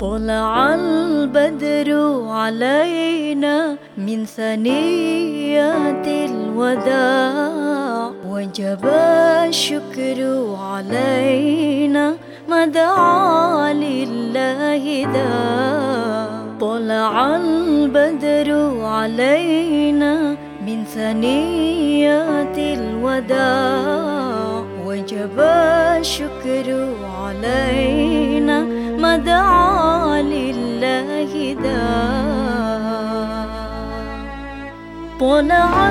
طلع البدر علينا من ثنيات الوداع وجب الشكر علينا ما دعا لله ذا. طلع البدر علينا من ثنيات الوداع وجب الشكر علينا ما دعا لله ذا طلع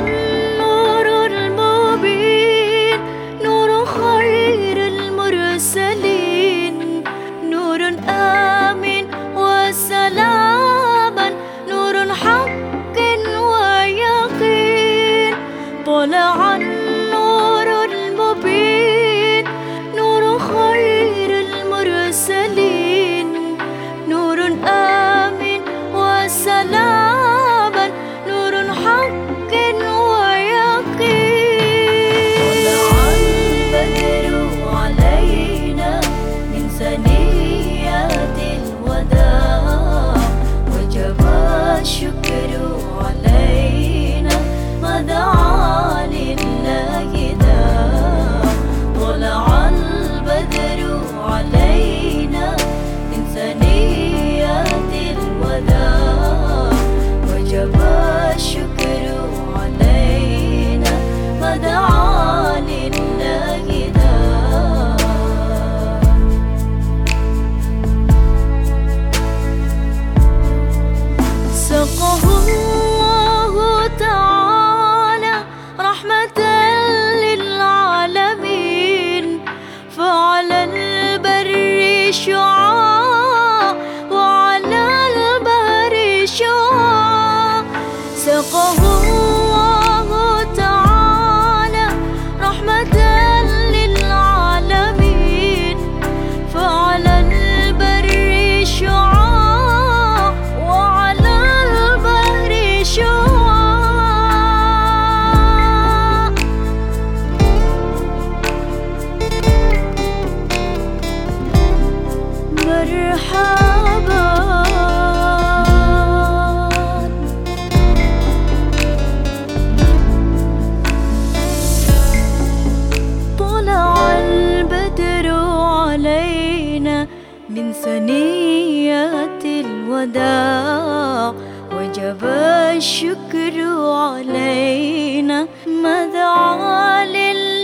مرحبا. طلع البدر علينا من ثنيات الوداع. وجب الشكر علينا ما دعا لله.